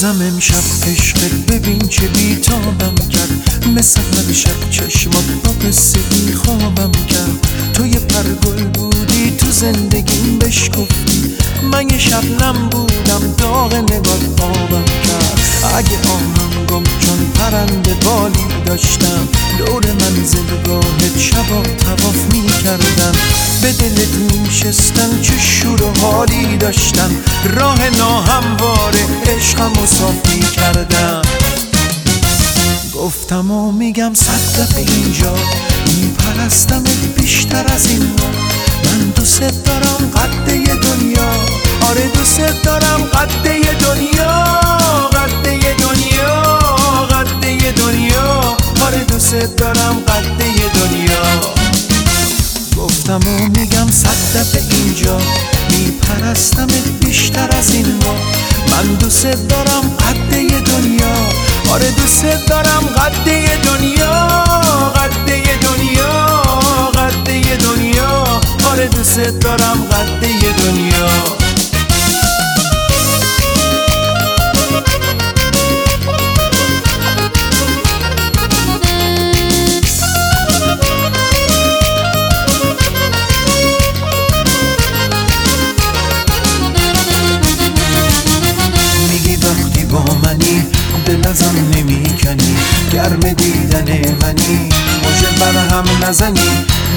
عزیزم امشب عشقت ببین چه بیتابم کرد. مثل هر شب چشمات با قصه خوابم کرد. تو یه پرگل بودی تو زندگیم بشکفتی. من یه شبنم بودم داغ نگاه آبم کرد. اگه آهنگم چون پرنده بالی داشتم دور منزلگاهت شبا تواف می کردم به دلت می شستم چه شور و حالی داشتم. راه ناهمواره عشقم و صافی کردم گفتم و میگم صد دفعه اینجا. میپرستم دوست دارم قده دنیا. گفتم و میگم صد دفعه اینجا. میپرستم بیشتر از این من دوست دارم قده دنیا. آره دوست دارم قده دنیا. قده دنیا. قده دنیا. آره دوست دارم قده دنیا. ازم نمی‌کنی. گرم دیدن منی. مجه برهم نزنی.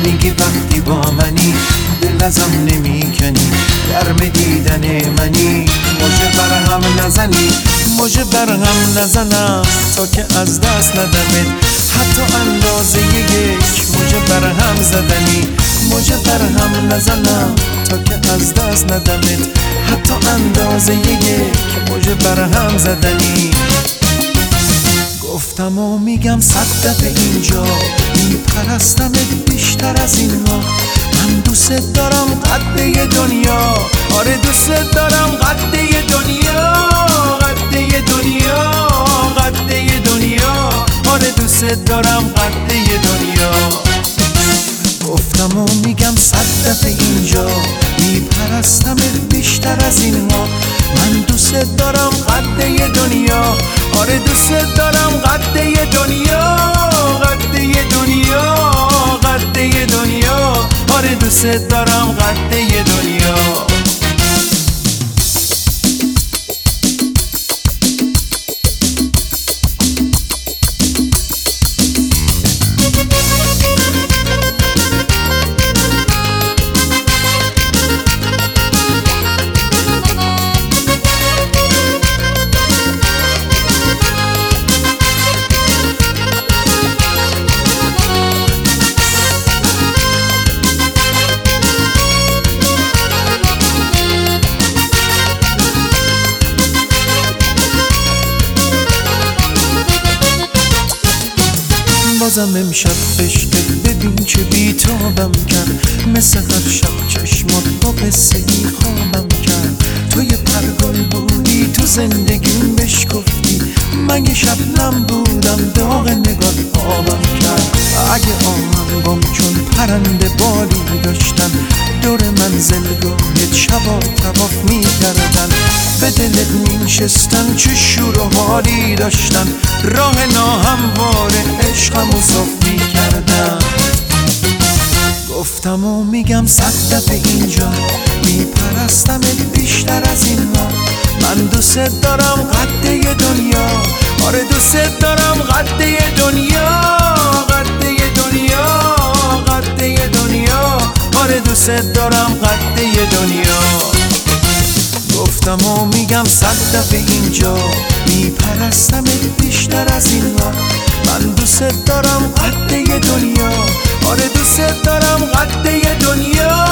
میگی وقتی با منی. دل ازم نمی‌کنی. گرم دیدن منی. مجه برهم نزنی. مجه برهم نزنم. تا که از دست ندمت. حتی اندازه یک مجه برهم زدنی. مجه برهم نزنم. تا که از دست ندمت. حتی اندازه یک مجه برهم زدنی. گفتم و میگم صد دفعه اینجا. میپرستم بیشتر از این ها من دوست دارم قده دنیا. آره دوست دارم قده دنیا. قده دنیا. قده دنیا. آره دوست دارم قده دنیا. گفتم و میگم صد دفعه اینجا. میپرستم بیشتر از این ها من دوست دارم قده دنیا. آره دوست دارم قده دنیا. قده دنیا. قده دنیا. آره دوست دارم قده دنیا. بازم امشب عشقت ببین چه بیتابم کرد. مثل هر شب چشمات با قصه ای خوابم کرد. توی پرگل بودی تو زندگیم بشکفتی من یه شبنم بودم داغ نگاه آبم کرد. اگه آهنگم چون پرنده بالی داشتن دور منزلگاهت شبا تواف می‌کردن. به دلت میشستن چه شور و حالی داشتن. راه گفتم و میگم صد دفعه اینجا. میپرستم بیشتر از این ها من دوست دارم قده دنیا. آره دوست دارم قده دنیا. قده دنیا. قده دنیا. آره دوست دارم قده دنیا. گفتم و میگم صد دفعه اینجا. میپرستم بیشتر از این ها من دوست دارم قده دنیا. آره دوست دارم قده دنیا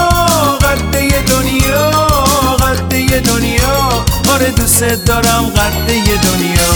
قده دنیا قده دنیا. آره دوست دارم قده دنیا.